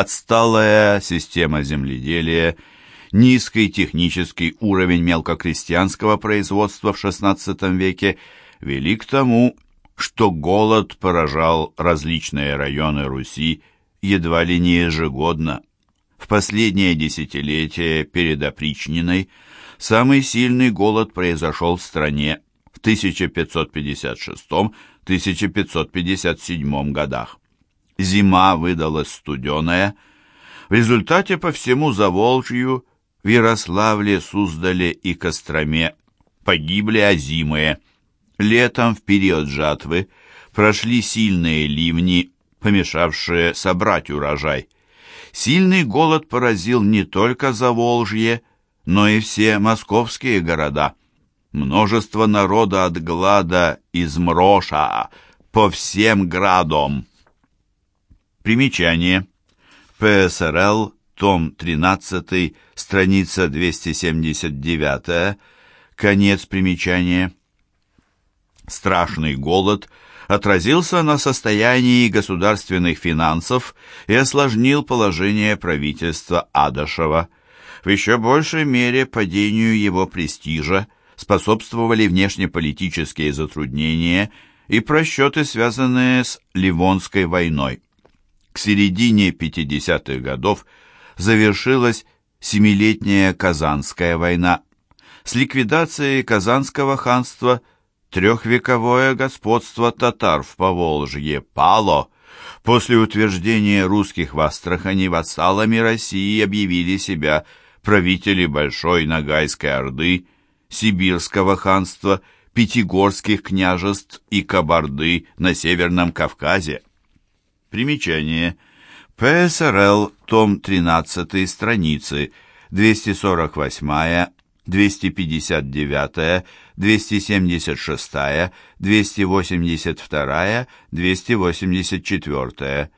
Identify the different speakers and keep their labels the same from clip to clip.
Speaker 1: Отсталая система земледелия, низкий технический уровень мелкокрестьянского производства в XVI веке вели к тому, что голод поражал различные районы Руси едва ли не ежегодно. В последнее десятилетие перед опричниной самый сильный голод произошел в стране в 1556-1557 годах. Зима выдалась студеная. В результате по всему Заволжью, в Ярославле, Суздале и Костроме погибли озимые – Летом, в период жатвы, прошли сильные ливни, помешавшие собрать урожай. Сильный голод поразил не только Заволжье, но и все московские города. Множество народа от глада из Мроша по всем градам. Примечание. ПСРЛ, том 13, страница 279, конец примечания страшный голод отразился на состоянии государственных финансов и осложнил положение правительства Адашева. В еще большей мере падению его престижа способствовали внешнеполитические затруднения и просчеты, связанные с Ливонской войной. К середине 50-х годов завершилась Семилетняя Казанская война. С ликвидацией Казанского ханства – Трехвековое господство татар в Поволжье пало. После утверждения русских в Астрахани вассалами России объявили себя правители Большой Ногайской Орды, Сибирского ханства, Пятигорских княжеств и Кабарды на Северном Кавказе. Примечание. ПСРЛ, том 13 страницы, 248 259, 276, 282, 284.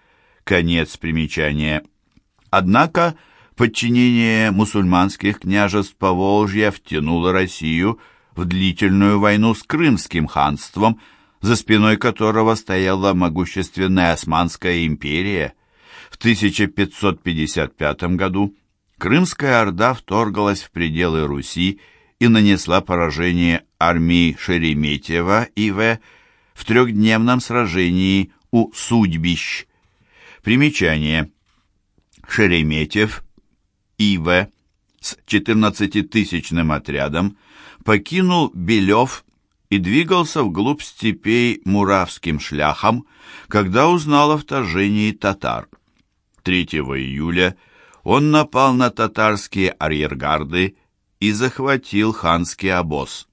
Speaker 1: Конец примечания. Однако подчинение мусульманских княжеств Поволжья втянуло Россию в длительную войну с Крымским ханством, за спиной которого стояла могущественная Османская империя. В 1555 году Крымская Орда вторглась в пределы Руси и нанесла поражение армии Шереметьева И.В. в трехдневном сражении у Судьбищ. Примечание. Шереметьев И.В. с 14-тысячным отрядом покинул Белев и двигался вглубь степей Муравским шляхом, когда узнал о вторжении татар. 3 июля – он напал на татарские арьергарды и захватил ханский обоз.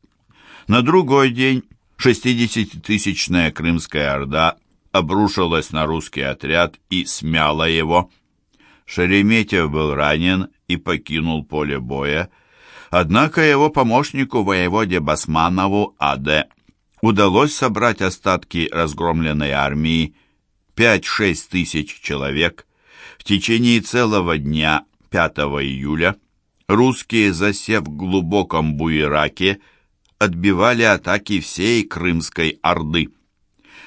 Speaker 1: На другой день 60-тысячная Крымская Орда обрушилась на русский отряд и смяла его. Шереметьев был ранен и покинул поле боя, однако его помощнику воеводе Басманову А.Д. удалось собрать остатки разгромленной армии 5-6 тысяч человек, в течение целого дня 5 июля русские, засев в глубоком Буераке, отбивали атаки всей Крымской Орды.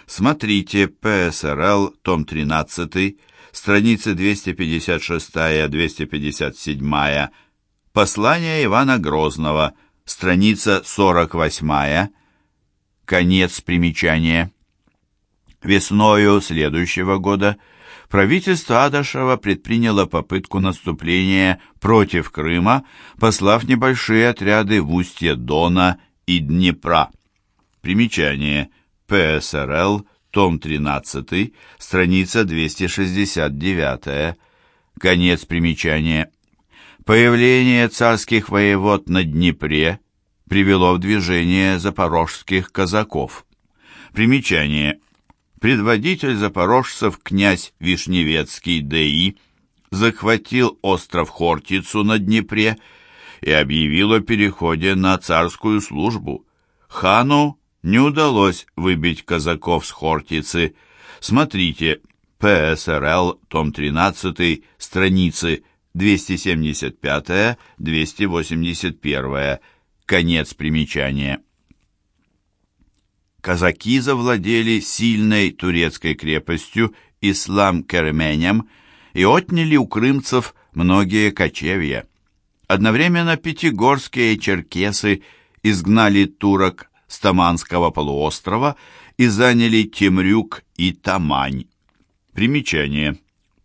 Speaker 1: Смотрите ПСРЛ, том 13, страницы 256-257, Послание Ивана Грозного, страница 48, конец примечания. Весною следующего года – правительство Адашева предприняло попытку наступления против Крыма, послав небольшие отряды в устье Дона и Днепра. Примечание. ПСРЛ, том 13, страница 269. Конец примечания. Появление царских воевод на Днепре привело в движение запорожских казаков. Примечание. Предводитель запорожцев князь Вишневецкий Д.И. захватил остров Хортицу на Днепре и объявил о переходе на царскую службу. Хану не удалось выбить казаков с Хортицы. Смотрите, ПСРЛ, том 13, страницы 275-281, конец примечания казаки завладели сильной турецкой крепостью Ислам-Керменем и отняли у крымцев многие кочевья. Одновременно пятигорские черкесы изгнали турок с Таманского полуострова и заняли Темрюк и Тамань. Примечание.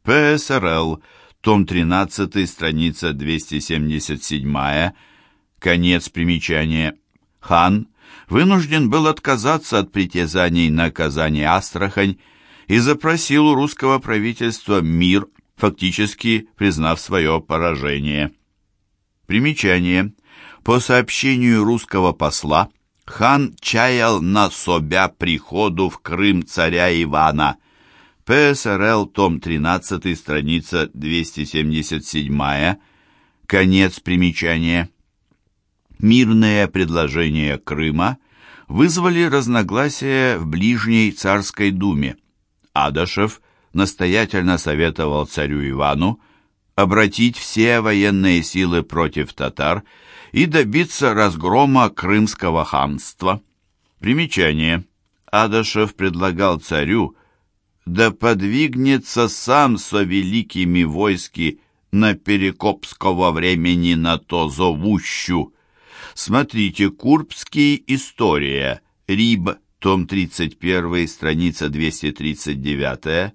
Speaker 1: ПСРЛ, том 13, страница 277, конец примечания. Хан вынужден был отказаться от притязаний на Казань-Астрахань и запросил у русского правительства мир, фактически признав свое поражение. Примечание. По сообщению русского посла, хан чаял на собя приходу в Крым царя Ивана. ПСРЛ, том 13, страница 277, конец примечания. Мирные предложения Крыма вызвали разногласия в ближней царской думе. Адашев настоятельно советовал царю Ивану обратить все военные силы против татар и добиться разгрома крымского ханства. Примечание. Адашев предлагал царю, да подвигнется сам со великими войски на Перекопского времени на то зовущу. Смотрите, Курбский история, Риб, том 31, страница 239.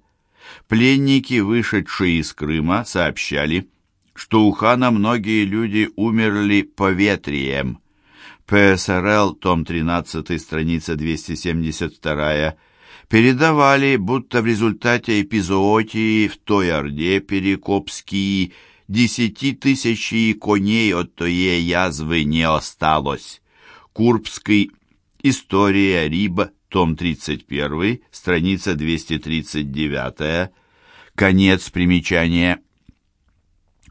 Speaker 1: Пленники, вышедшие из Крыма, сообщали, что у хана многие люди умерли поветрием. ПСРЛ, том 13, страница 272, передавали, будто в результате эпизоотии в той Орде Перекопские десяти тысячи коней от тоей язвы не осталось. Курбский История Риба, том 31, страница 239, конец примечания.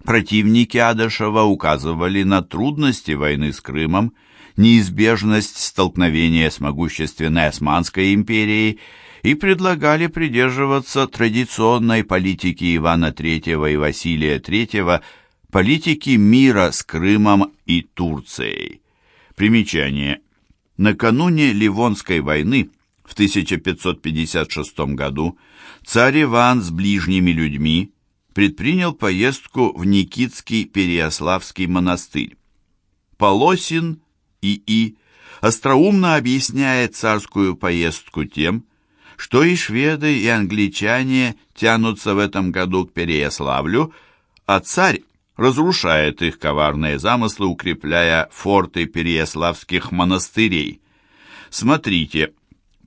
Speaker 1: Противники Адашева указывали на трудности войны с Крымом, неизбежность столкновения с могущественной Османской империей и предлагали придерживаться традиционной политики Ивана III и Василия III, политики мира с Крымом и Турцией. Примечание. Накануне Ливонской войны в 1556 году царь Иван с ближними людьми предпринял поездку в Никитский Переяславский монастырь. Полосин И.И. остроумно объясняет царскую поездку тем, что и шведы, и англичане тянутся в этом году к Переяславлю, а царь разрушает их коварные замыслы, укрепляя форты переяславских монастырей. Смотрите,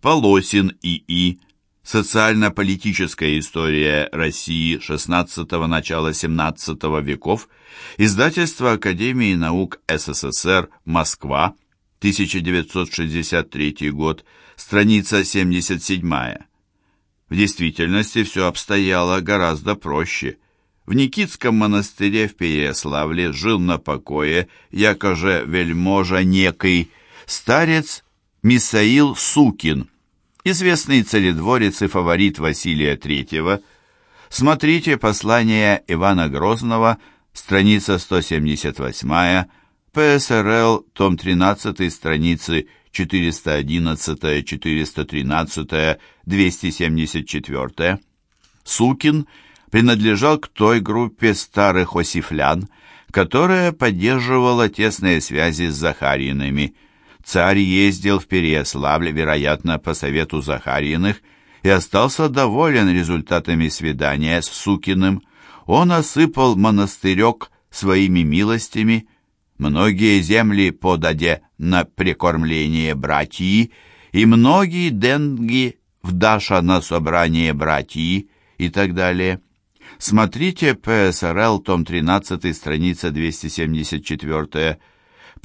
Speaker 1: Полосин И.И. Социально-политическая история России XVI – начала XVII веков, издательство Академии наук СССР, Москва, 1963 год, страница 77. В действительности все обстояло гораздо проще. В Никитском монастыре в Переяславле жил на покое, якоже вельможа некий, старец Мисаил Сукин, известный царедворец и фаворит Василия III. Смотрите послание Ивана Грозного, страница 178, ПСРЛ, том 13, страницы 411, 413, 274. Сукин принадлежал к той группе старых осифлян, которая поддерживала тесные связи с Захариными. Царь ездил в Переяславль, вероятно, по совету Захариных, и остался доволен результатами свидания с Сукиным. Он осыпал монастырек своими милостями, многие земли подаде на прикормление братьи, и многие деньги вдаша на собрание братьи и так далее. Смотрите ПСРЛ, том 13, страница 274.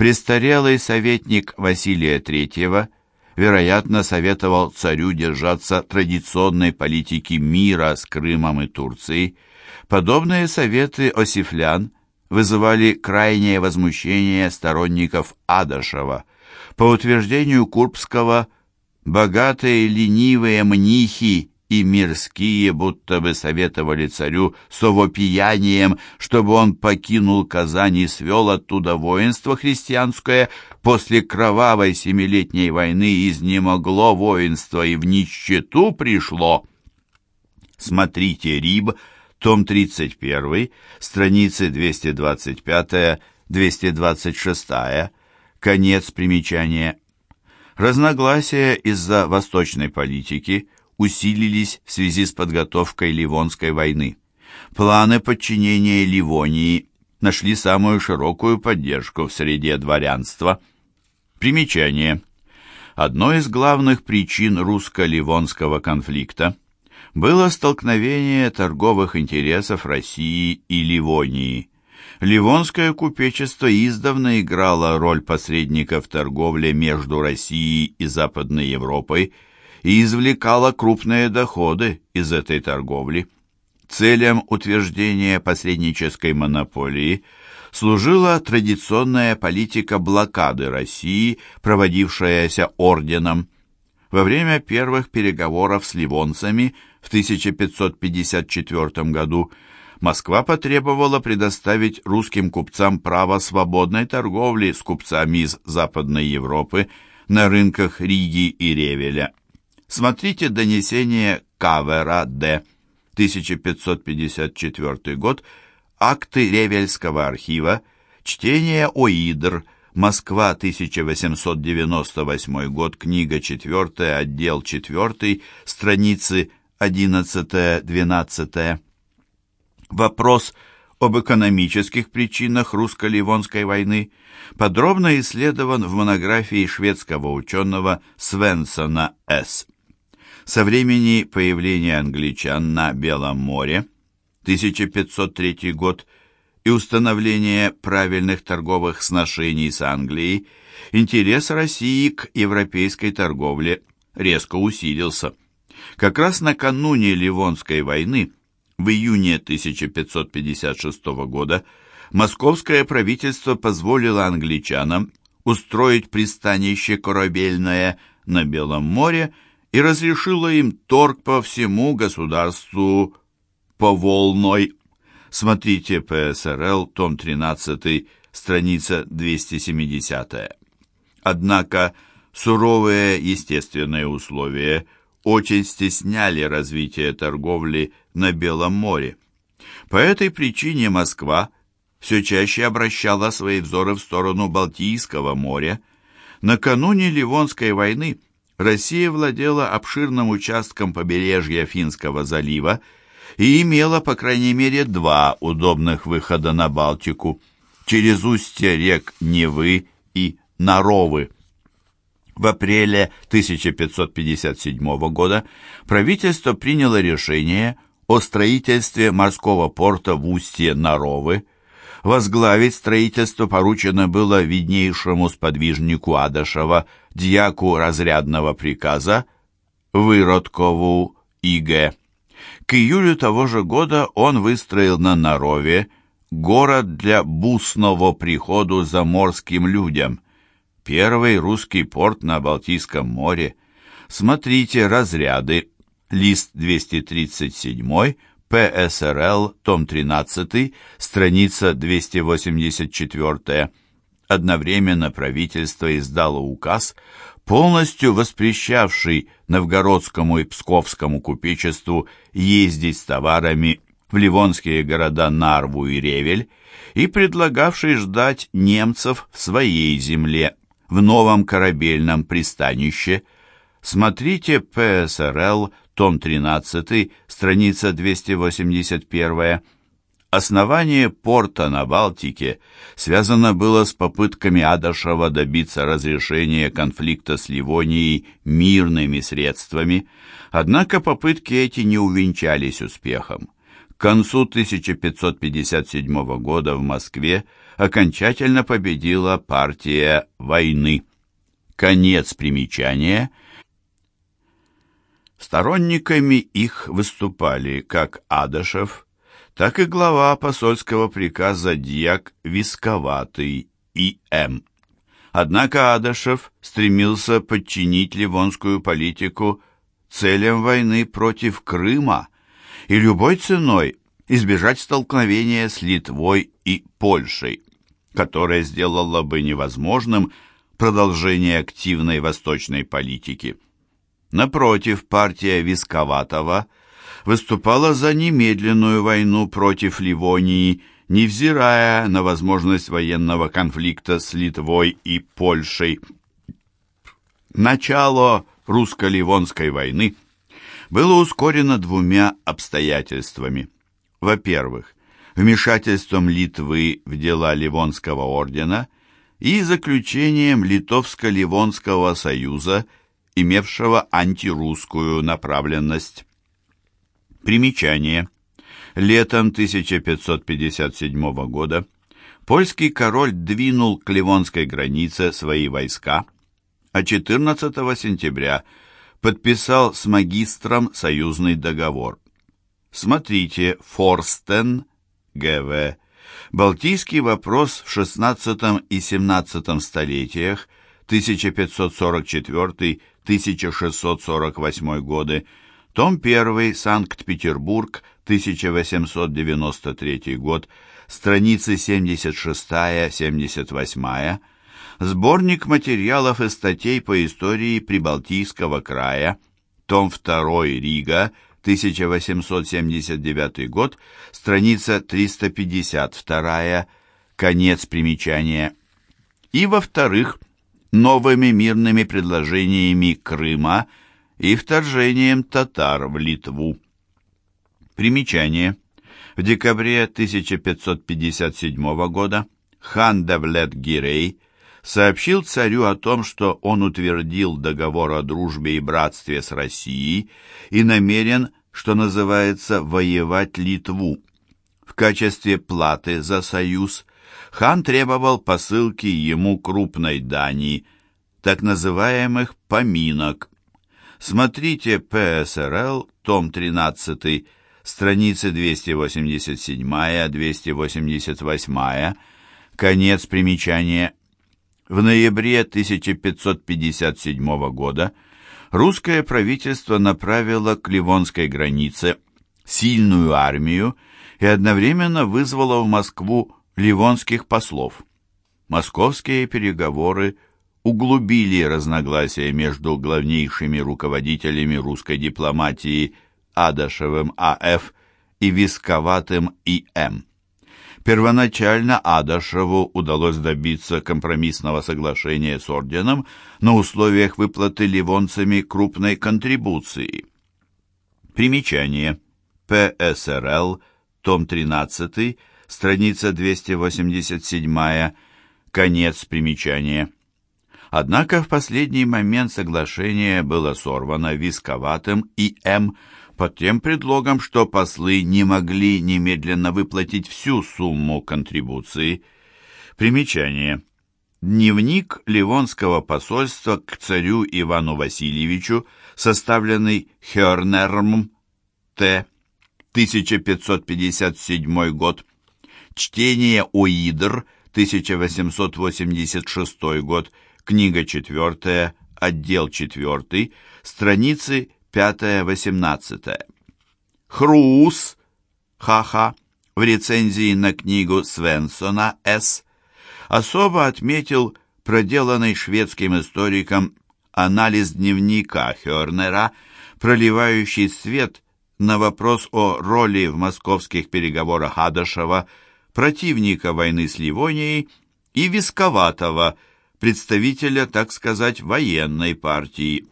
Speaker 1: Престарелый советник Василия III, вероятно, советовал царю держаться традиционной политики мира с Крымом и Турцией. Подобные советы осифлян вызывали крайнее возмущение сторонников Адашева. По утверждению Курбского, богатые ленивые мнихи и мирские будто бы советовали царю с овопиянием, чтобы он покинул Казань и свел оттуда воинство христианское. После кровавой семилетней войны изнемогло воинство и в нищету пришло. Смотрите Риб, том 31, страницы 225-226, конец примечания. Разногласия из-за восточной политики усилились в связи с подготовкой Ливонской войны. Планы подчинения Ливонии нашли самую широкую поддержку в среде дворянства. Примечание. Одной из главных причин русско-ливонского конфликта было столкновение торговых интересов России и Ливонии. Ливонское купечество издавна играло роль посредника в торговле между Россией и Западной Европой и извлекало крупные доходы из этой торговли. Целям утверждения посреднической монополии служила традиционная политика блокады России, проводившаяся орденом. Во время первых переговоров с ливонцами в 1554 году Москва потребовала предоставить русским купцам право свободной торговли с купцами из Западной Европы на рынках Риги и Ревеля. Смотрите донесение Кавера Д. 1554 год, акты Ревельского архива, чтение Оидр, Москва, 1898 год, книга 4, отдел 4, страницы 11-12. Вопрос об экономических причинах русско-ливонской войны подробно исследован в монографии шведского ученого Свенсона С. Со времени появления англичан на Белом море 1503 год и установления правильных торговых сношений с Англией интерес России к европейской торговле резко усилился. Как раз накануне Ливонской войны, в июне 1556 года, московское правительство позволило англичанам устроить пристанище корабельное на Белом море и разрешила им торг по всему государству по волной. Смотрите ПСРЛ, том 13, страница 270. Однако суровые естественные условия очень стесняли развитие торговли на Белом море. По этой причине Москва все чаще обращала свои взоры в сторону Балтийского моря. Накануне Ливонской войны Россия владела обширным участком побережья Финского залива и имела, по крайней мере, два удобных выхода на Балтику через устья рек Невы и Наровы. В апреле 1557 года правительство приняло решение о строительстве морского порта в устье Наровы. Возглавить строительство поручено было виднейшему сподвижнику Адашева – дьяку разрядного приказа Выродкову И.Г. К июлю того же года он выстроил на Нарове город для бусного приходу заморским людям, первый русский порт на Балтийском море. Смотрите разряды, лист 237, ПСРЛ, том 13, страница 284 Одновременно правительство издало указ, полностью воспрещавший новгородскому и псковскому купечеству ездить с товарами в ливонские города Нарву и Ревель и предлагавший ждать немцев в своей земле, в новом корабельном пристанище. Смотрите ПСРЛ, том 13, страница 281 Основание порта на Балтике связано было с попытками Адашева добиться разрешения конфликта с Ливонией мирными средствами, однако попытки эти не увенчались успехом. К концу 1557 года в Москве окончательно победила партия войны. Конец примечания. Сторонниками их выступали как Адашев, так и глава посольского приказа дьяк Висковатый И.М. Однако Адашев стремился подчинить ливонскую политику целям войны против Крыма и любой ценой избежать столкновения с Литвой и Польшей, которое сделало бы невозможным продолжение активной восточной политики. Напротив, партия Висковатого – выступала за немедленную войну против Ливонии, невзирая на возможность военного конфликта с Литвой и Польшей. Начало русско-ливонской войны было ускорено двумя обстоятельствами. Во-первых, вмешательством Литвы в дела Ливонского ордена и заключением Литовско-Ливонского союза, имевшего антирусскую направленность. Примечание. Летом 1557 года польский король двинул к Ливонской границе свои войска, а 14 сентября подписал с магистром союзный договор. Смотрите Форстен, Г.В. Балтийский вопрос в XVI и XVII столетиях, 1544-1648 годы, том 1, Санкт-Петербург, 1893 год, страницы 76-78, сборник материалов и статей по истории Прибалтийского края, том 2, Рига, 1879 год, страница 352, конец примечания. И, во-вторых, новыми мирными предложениями Крыма – и вторжением татар в Литву. Примечание. В декабре 1557 года хан Давлет Гирей сообщил царю о том, что он утвердил договор о дружбе и братстве с Россией и намерен, что называется, воевать Литву. В качестве платы за союз хан требовал посылки ему крупной дани, так называемых поминок, Смотрите ПСРЛ, том 13, страницы 287-288, конец примечания. В ноябре 1557 года русское правительство направило к Ливонской границе сильную армию и одновременно вызвало в Москву ливонских послов. Московские переговоры – углубили разногласия между главнейшими руководителями русской дипломатии Адашевым А.Ф. и Висковатым И.М. Первоначально Адашеву удалось добиться компромиссного соглашения с орденом на условиях выплаты ливонцами крупной контрибуции. Примечание. ПСРЛ, том 13, страница 287, конец примечания. Однако в последний момент соглашение было сорвано Висковатым и М. под тем предлогом, что послы не могли немедленно выплатить всю сумму контрибуции. Примечание. Дневник Ливонского посольства к царю Ивану Васильевичу, составленный Хернерм Т. 1557 год. Чтение Оидр, 1886 год книга 4, отдел 4, страницы 5-18. Хрус, ха-ха, в рецензии на книгу Свенсона С. особо отметил проделанный шведским историком анализ дневника Хернера, проливающий свет на вопрос о роли в московских переговорах Адашева, противника войны с Ливонией и Висковатого – представителя, так сказать, военной партии.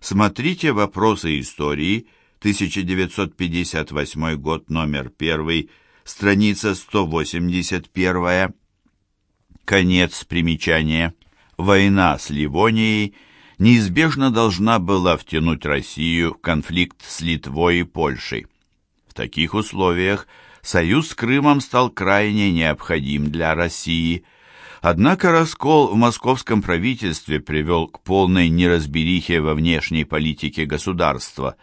Speaker 1: Смотрите «Вопросы истории», 1958 год, номер 1, страница 181. Конец примечания. Война с Ливонией неизбежно должна была втянуть Россию в конфликт с Литвой и Польшей. В таких условиях союз с Крымом стал крайне необходим для России – Однако раскол в московском правительстве привел к полной неразберихе во внешней политике государства.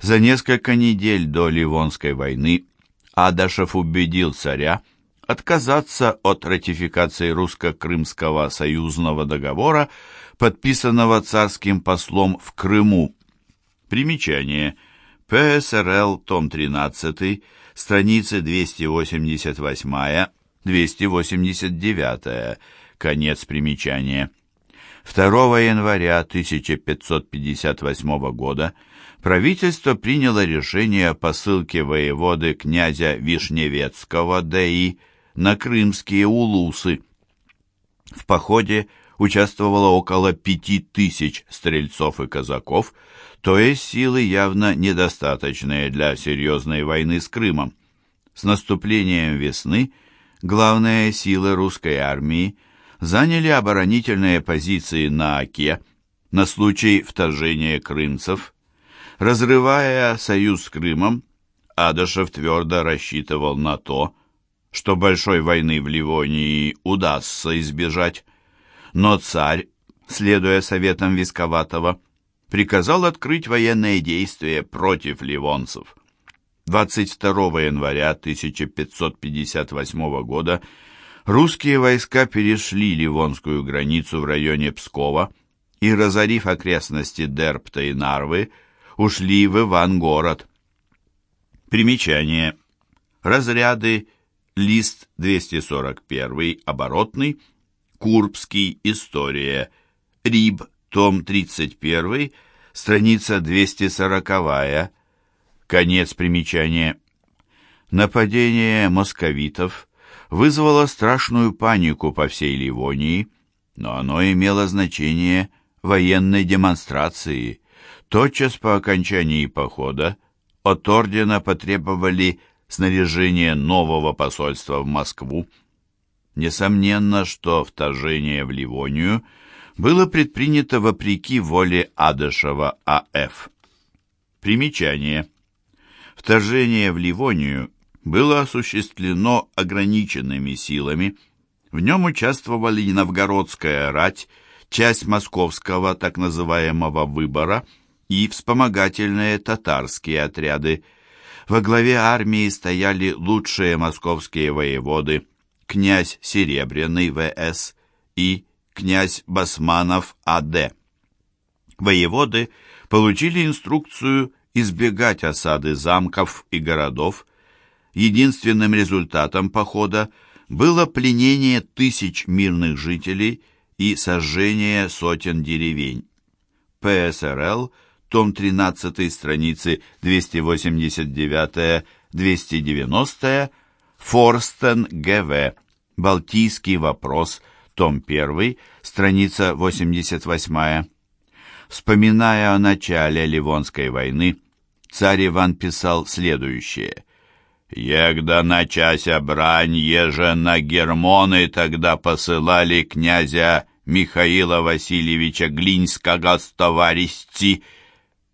Speaker 1: За несколько недель до Ливонской войны Адашев убедил царя отказаться от ратификации русско-крымского союзного договора, подписанного царским послом в Крыму. Примечание. ПСРЛ, том 13, страницы 288 289. Конец примечания. 2 января 1558 года правительство приняло решение о посылке воеводы князя Вишневецкого ДИ на крымские улусы. В походе участвовало около пяти тысяч стрельцов и казаков, то есть силы явно недостаточные для серьезной войны с Крымом. С наступлением весны главные силы русской армии заняли оборонительные позиции на Оке на случай вторжения крымцев. Разрывая союз с Крымом, Адашев твердо рассчитывал на то, что большой войны в Ливонии удастся избежать. Но царь, следуя советам Висковатого, приказал открыть военные действия против ливонцев. 22 января 1558 года русские войска перешли Ливонскую границу в районе Пскова и, разорив окрестности Дерпта и Нарвы, ушли в Ивангород. Примечание. Разряды лист 241, оборотный, Курбский, история, Риб, том 31, страница 240, Конец примечания. Нападение московитов вызвало страшную панику по всей Ливонии, но оно имело значение военной демонстрации. Тотчас по окончании похода от ордена потребовали снаряжение нового посольства в Москву. Несомненно, что вторжение в Ливонию было предпринято вопреки воле Адышева А.Ф. Примечание. Вторжение в Ливонию было осуществлено ограниченными силами. В нем участвовали новгородская рать, часть московского так называемого «выбора» и вспомогательные татарские отряды. Во главе армии стояли лучшие московские воеводы князь Серебряный В.С. и князь Басманов А.Д. Воеводы получили инструкцию избегать осады замков и городов. Единственным результатом похода было пленение тысяч мирных жителей и сожжение сотен деревень. ПСРЛ, том 13, страницы 289-290, Форстен ГВ, Балтийский вопрос, том 1, страница 88. Вспоминая о начале Ливонской войны, царь Иван писал следующее. «Егда начася брань, еже на Гермоны тогда посылали князя Михаила Васильевича Глинского с товарищи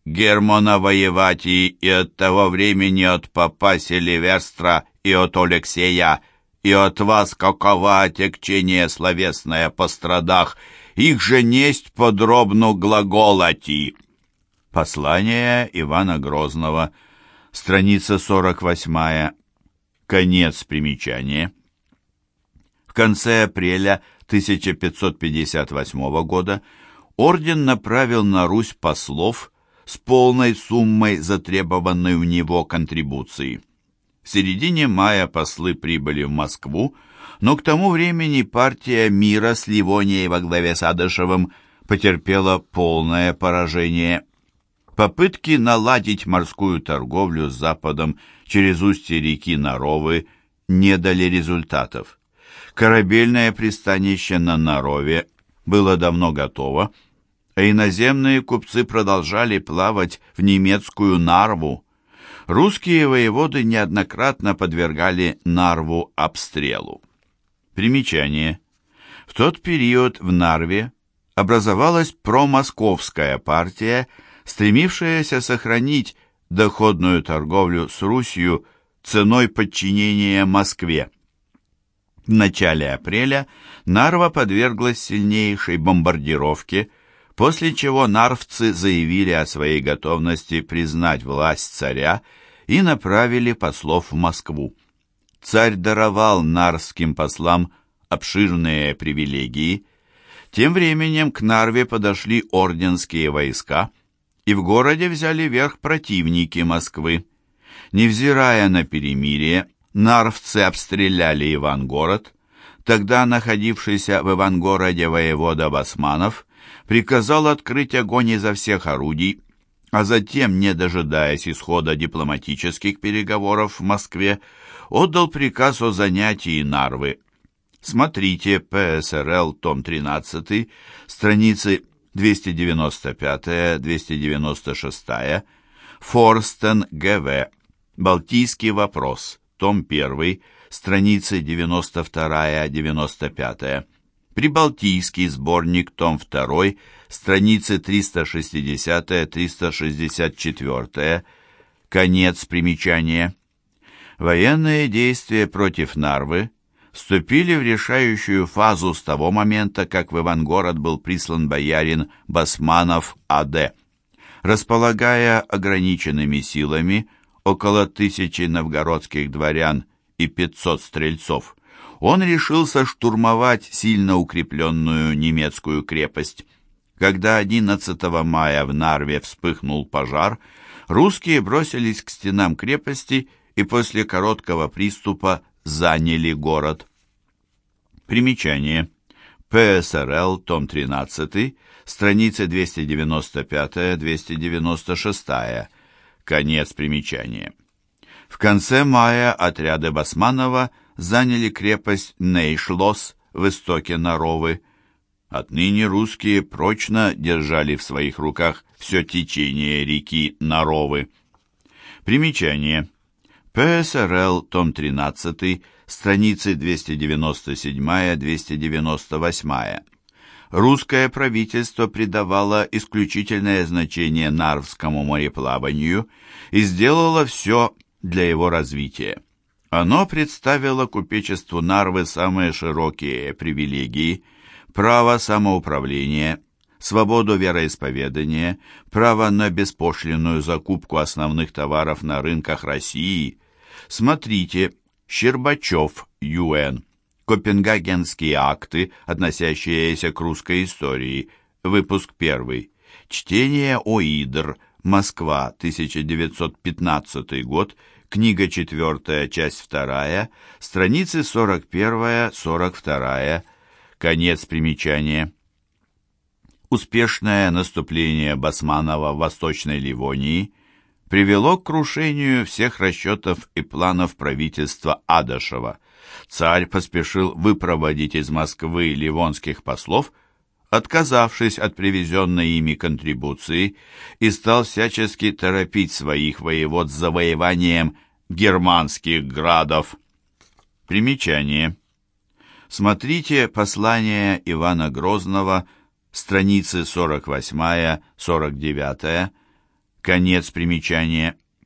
Speaker 1: Гермона воевать и, от того времени от папа Селиверстра и от Алексея, и от вас какова отекчение словесное по страдах, их же несть подробно глаголати». Послание Ивана Грозного, страница 48, конец примечания. В конце апреля 1558 года орден направил на Русь послов с полной суммой затребованной у него контрибуции. В середине мая послы прибыли в Москву, но к тому времени партия мира с Ливонией во главе с Адышевым потерпела полное поражение. Попытки наладить морскую торговлю с Западом через устье реки Наровы не дали результатов. Корабельное пристанище на Нарове было давно готово, а иноземные купцы продолжали плавать в немецкую Нарву. Русские воеводы неоднократно подвергали Нарву обстрелу. Примечание. В тот период в Нарве образовалась промосковская партия – стремившаяся сохранить доходную торговлю с Русью ценой подчинения Москве. В начале апреля Нарва подверглась сильнейшей бомбардировке, после чего нарвцы заявили о своей готовности признать власть царя и направили послов в Москву. Царь даровал нарвским послам обширные привилегии. Тем временем к Нарве подошли орденские войска – и в городе взяли верх противники Москвы. Невзирая на перемирие, нарвцы обстреляли Ивангород. Тогда находившийся в Ивангороде воевода Басманов приказал открыть огонь изо всех орудий. А затем, не дожидаясь исхода дипломатических переговоров в Москве, отдал приказ о занятии Нарвы. Смотрите ПСРЛ, том 13, страницы 295-296, Форстен ГВ, Балтийский вопрос, том 1, страницы 92-95, Прибалтийский сборник, том 2, страницы 360-364, конец примечания. Военные действия против Нарвы вступили в решающую фазу с того момента, как в Ивангород был прислан боярин Басманов А.Д. Располагая ограниченными силами, около тысячи новгородских дворян и 500 стрельцов, он решился штурмовать сильно укрепленную немецкую крепость. Когда 11 мая в Нарве вспыхнул пожар, русские бросились к стенам крепости и после короткого приступа заняли город. Примечание. ПСРЛ, том 13, страницы 295-296. Конец примечания. В конце мая отряды Басманова заняли крепость Нейшлос в истоке Наровы. Отныне русские прочно держали в своих руках все течение реки Наровы. Примечание. ПСРЛ, том 13, страницы 297-298. Русское правительство придавало исключительное значение Нарвскому мореплаванию и сделало все для его развития. Оно представило купечеству Нарвы самые широкие привилегии, право самоуправления, свободу вероисповедания, право на беспошлинную закупку основных товаров на рынках России. Смотрите, Щербачев, Ю.Н. Копенгагенские акты, относящиеся к русской истории. Выпуск 1. Чтение ОИДР. Москва, 1915 год. Книга 4, часть 2, страницы 41-42, конец примечания. Успешное наступление Басманова в Восточной Ливонии привело к крушению всех расчетов и планов правительства Адашева. Царь поспешил выпроводить из Москвы ливонских послов, отказавшись от привезенной ими контрибуции, и стал всячески торопить своих воевод с завоеванием германских градов. Примечание. Смотрите послание Ивана Грозного, страницы 48-49, конец примечания.